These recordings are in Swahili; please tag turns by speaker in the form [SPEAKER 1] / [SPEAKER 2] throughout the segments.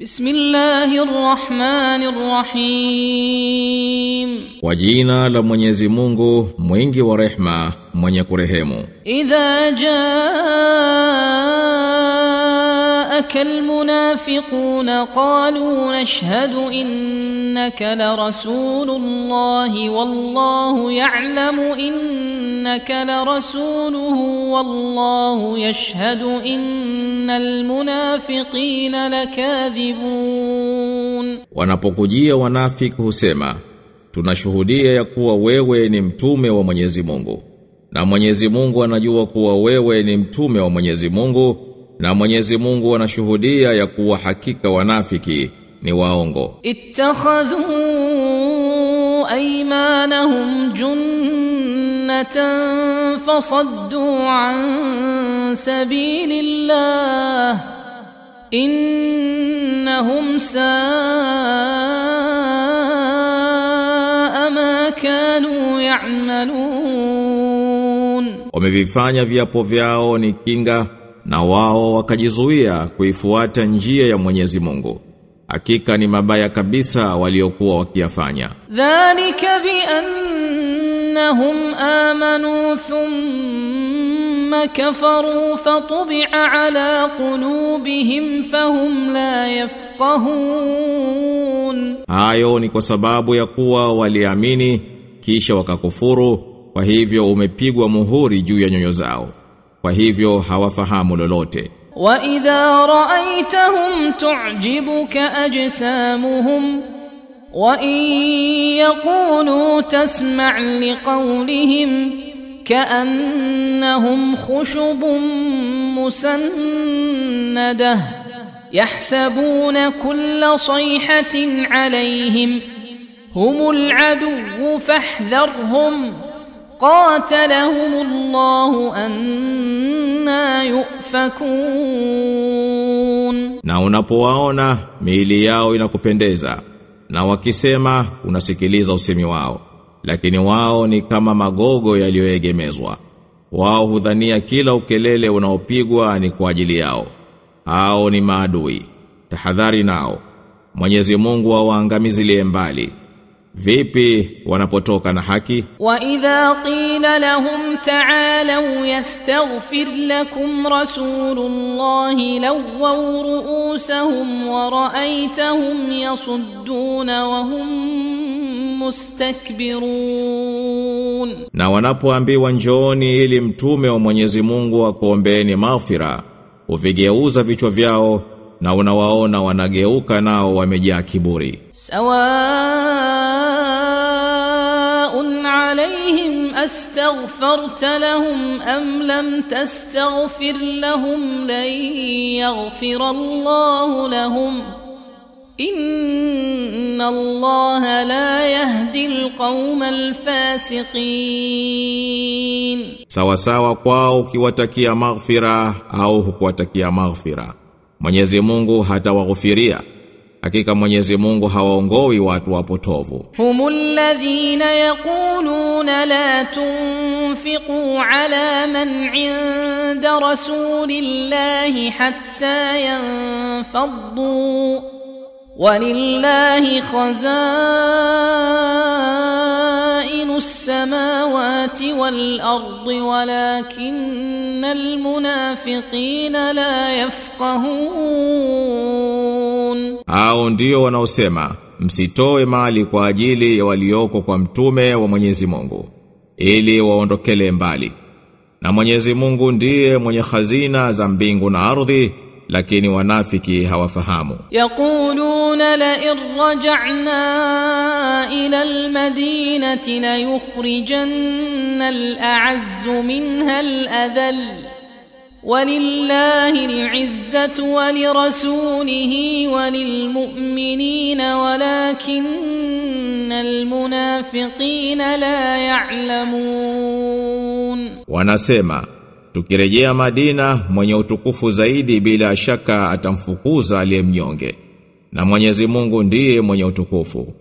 [SPEAKER 1] بسم الله الرحمن الرحيم
[SPEAKER 2] Kwa jina la Mwenyezi Mungu mwingi wa rehma mwenye kurehemu
[SPEAKER 1] إذا جاءك المنافقون قالوا نشهد إنك لرسول الله والله يعلم إنك لرسوله والله يشهد إن المنافقين لكاذبون
[SPEAKER 2] Wanapokujia wanafiki husema tunashuhudia ya kuwa wewe ni mtume wa Mwenyezi Mungu na Mwenyezi Mungu anajua kuwa wewe ni mtume wa Mwenyezi Mungu na Mwenyezi Mungu anashuhudia ya kuwa hakika wanafiki ni waongo.
[SPEAKER 1] Ittakhadhu aymanahum junnatan fasaddu an sabilillah innahum saa ma kanu ya'malun.
[SPEAKER 2] Wamevifanya viapo vyao ni kinga na wao wakajizuia kuifuata njia ya Mwenyezi Mungu. Hakika ni mabaya kabisa waliokuwa wakiyafanya.
[SPEAKER 1] Dhalika bi annahum amanu thumma kafaru fatubi'a ala qulubihim fahum la yafqahun.
[SPEAKER 2] Hayo ni kwa sababu ya kuwa waliamini kisha wakakufuru kwa hivyo umepigwa muhuri juu ya nyoyo zao. kwa hivyo hawafahamu lolote
[SPEAKER 1] wa idha raaitahum tu'jibuka ajsamuhum wa yaqulu tasma' liqawlihim ka'annahum khushubun musannadah يحسبون كل صيحة عليهم هم العدو فاحذرهم قاتلهم الله أنا يؤفكون
[SPEAKER 2] na unapowaona miili yao inakupendeza na wakisema unasikiliza usemi wao lakini wao ni kama magogo yaliyoegemezwa wao hudhania kila ukelele unaopigwa ni kwa ajili yao hao ni maadui tahadhari nao Mwenyezi Mungu awaangamizilie mbali vipi wanapotoka na haki?
[SPEAKER 1] Wa idha qila lahum ta'alu yastaghfir lakum rasulullahi law ru'usuhum wa ra'aytahum yasudduna wa hum mustakbirun.
[SPEAKER 2] Na wanapoambiwa njooni ili mtume wa Mwenyezi Mungu akuombeeni maghfira uvigeuza vichwa vyao na unawaona wanageuka nao wamejaa kiburi.
[SPEAKER 1] Sawa بهم أستغفرت لهم أم لم تستغفر لهم لن يغفر الله لهم إن الله لا يهدي القوم الفاسقين
[SPEAKER 2] سوا سوا kwao kiwatakia maghfira au hukuwatakia maghfira. Mwenyezi Mungu hatawaghufiria Hakika Mwenyezi Mungu hawaongoi watu wapotovu.
[SPEAKER 1] هم الذين يقولون لا تنفقوا على من عند رسول الله حتى ينفضوا ولله خزائن السماوات والأرض ولكن المنافقين لا يفقهون
[SPEAKER 2] Hao ndio wanaosema msitoe mali kwa ajili ya walioko kwa mtume wa Mwenyezi Mungu ili waondokele mbali. Na Mwenyezi Mungu ndiye mwenye hazina za mbingu na ardhi lakini wanafiki hawafahamu.
[SPEAKER 1] Yaquluna la irja'na ila almadinati la yukhrijanna al-a'azzu minha al-adhall ولله العزة ولرسوله وللمؤمنين ولكن المنافقين لا يعلمون
[SPEAKER 2] Wanasema tukirejea Madina mwenye utukufu zaidi bila shaka atamfukuza aliyemnyonge. Na Mwenyezi Mungu ndiye mwenye utukufu.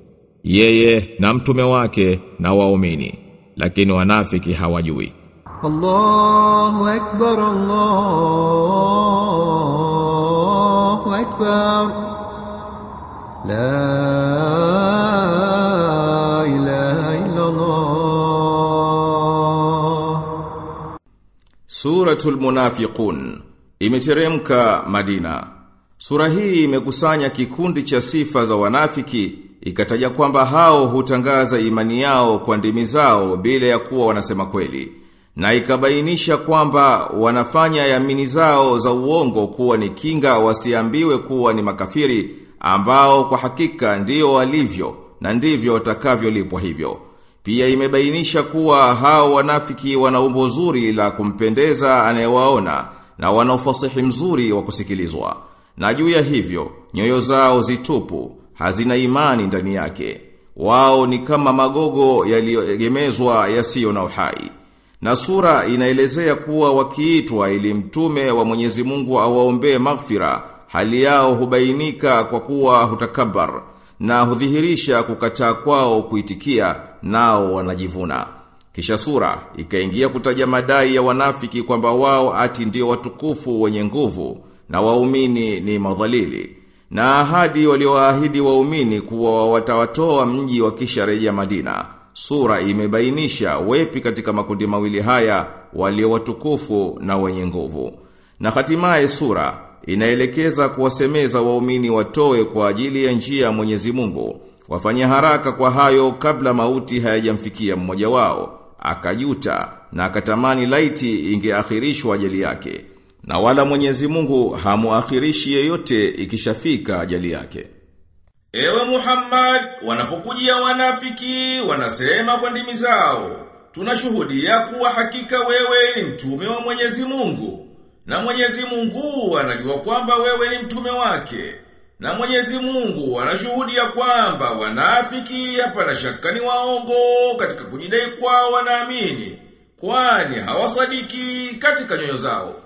[SPEAKER 2] Yeye na mtume wake na waumini lakini wanafiki hawajui.
[SPEAKER 3] الله أكبر الله أكبر لا إله إلا الله
[SPEAKER 4] Suratul Munafiqun imeteremka Madina. Sura hii imekusanya kikundi cha sifa za wanafiki ikataja kwamba hao hutangaza imani yao kwa ndimi zao bila ya kuwa wanasema kweli na ikabainisha kwamba wanafanya yamini zao za uongo kuwa ni kinga wasiambiwe kuwa ni makafiri ambao kwa hakika ndio walivyo na ndivyo watakavyolipwa hivyo. Pia imebainisha kuwa hao wanafiki wana umbo zuri la kumpendeza anayewaona na wana ufasihi mzuri wa kusikilizwa. Na juu ya hivyo, nyoyo zao zitupu, hazina imani ndani yake. Wao ni kama magogo yaliyoegemezwa yasiyo na uhai. Na sura inaelezea kuwa wakiitwa ili mtume wa Mwenyezi Mungu awaombee maghfira, hali yao hubainika kwa kuwa hutakabar na hudhihirisha kukataa kwao kuitikia nao wanajivuna. Kisha sura ikaingia kutaja madai ya wanafiki kwamba wao ati ndio watukufu wenye nguvu na waumini ni madhalili. Na ahadi walioahidi waumini kuwa watawatoa mji wa kisha reja Madina. Sura imebainisha wepi katika makundi mawili haya walio watukufu na wenye nguvu. Na hatimaye sura inaelekeza kuwasemeza waumini watoe kwa ajili ya njia ya Mwenyezi Mungu. Wafanye haraka kwa hayo kabla mauti hayajamfikia mmoja wao. Akajuta na akatamani laiti ingeakhirishwa ajali yake. Na wala Mwenyezi Mungu hamuakhirishi yeyote ikishafika ajali yake.
[SPEAKER 2] Ewe Muhammad, wanapokujia wanafiki, wanasema kwa ndimi zao, tunashuhudia kuwa hakika wewe ni mtume wa Mwenyezi Mungu. Na Mwenyezi Mungu anajua kwamba wewe ni mtume wake. Na Mwenyezi Mungu anashuhudia kwamba wanafiki hapana shaka ni waongo katika kujidai kwao wanaamini, kwani hawasadiki katika nyoyo zao.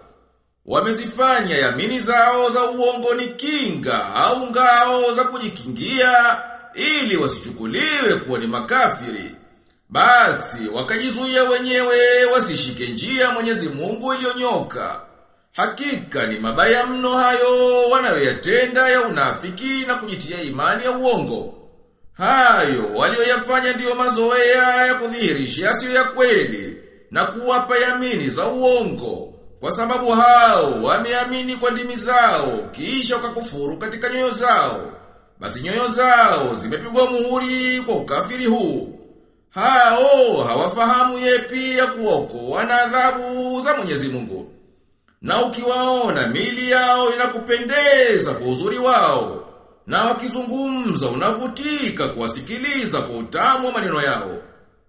[SPEAKER 2] Wamezifanya yamini zao za uongo ni kinga au ngao za kujikingia ili wasichukuliwe kuwa ni makafiri. Basi wakajizuia wenyewe wasishike njia Mwenyezi Mungu iliyonyoka. Hakika ni mabaya mno hayo wanayoyatenda ya unafiki na kujitia imani ya uongo. Hayo walioyafanya ndiyo mazoea ya kudhihirisha yasiyo ya kweli na kuwapa yamini za uongo. Kwa sababu hao wameamini kwa ndimi zao kisha wakakufuru katika nyoyo zao. Basi nyoyo zao zimepigwa muhuri kwa ukafiri huu. Hao hawafahamu yepi ya kuokoa na adhabu za Mwenyezi Mungu. Na ukiwaona mili yao inakupendeza kwa uzuri wao, na wakizungumza unavutika kuwasikiliza kwa utamu wa maneno yao.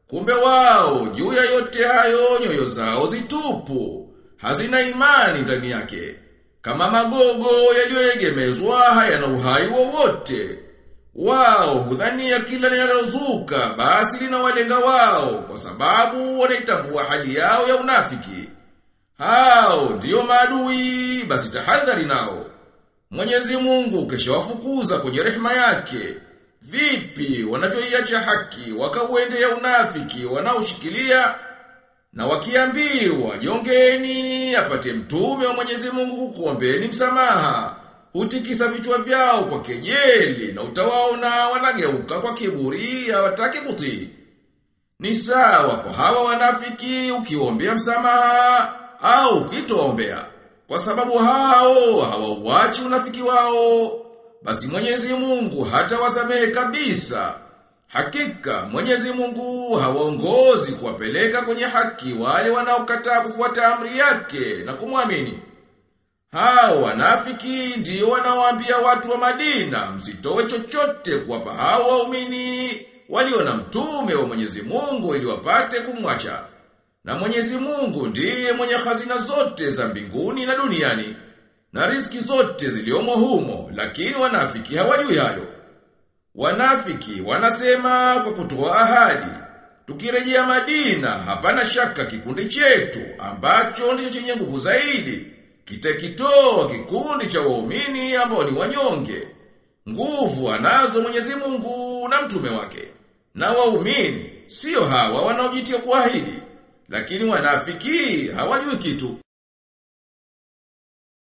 [SPEAKER 2] Kumbe wao juu ya yote hayo nyoyo zao zitupu, hazina imani ndani yake. Kama magogo yaliyoegemezwa hayana uhai wowote. Wao hudhania kila linalozuka basi linawalenga wao kwa sababu wanaitambua hali yao ya unafiki. Hao ndiyo maadui, basi tahadhari nao. Mwenyezi Mungu keshawafukuza kwenye rehema yake. Vipi wanavyoiacha haki wakauendea unafiki wanaoshikilia na wakiambiwa jongeni apate mtume wa Mwenyezi Mungu kukuombeni msamaha. Hutikisa vichwa vyao kwa kejeli na utawaona wanageuka kwa kiburi hawataki kutii. Ni sawa kwa hawa wanafiki ukiombea msamaha au ukitoombea. Kwa sababu hao hawauachi unafiki wao. Basi Mwenyezi Mungu hata wasamehe kabisa. Hakika Mwenyezi Mungu hawaongozi kuwapeleka kwenye haki wale wanaokataa kufuata amri yake na kumwamini. Hao wanafiki ndio wanawaambia watu wa Madina msitowe chochote kuwapa hao waumini walio na mtume wa Mwenyezi Mungu ili wapate kumwacha. Na Mwenyezi Mungu ndiye mwenye hazina zote za mbinguni na duniani na riziki zote ziliomo humo, lakini wanafiki hawajui hayo. Wanafiki wanasema kwa kutoa ahadi, tukirejea Madina hapana shaka kikundi chetu ambacho ndicho chenye nguvu zaidi kitakitoa kikundi cha waumini ambao ni wanyonge. Nguvu anazo Mwenyezi Mungu na mtume wake. Na waumini sio hawa wanaojitia kuahidi, lakini wanafiki hawajui kitu.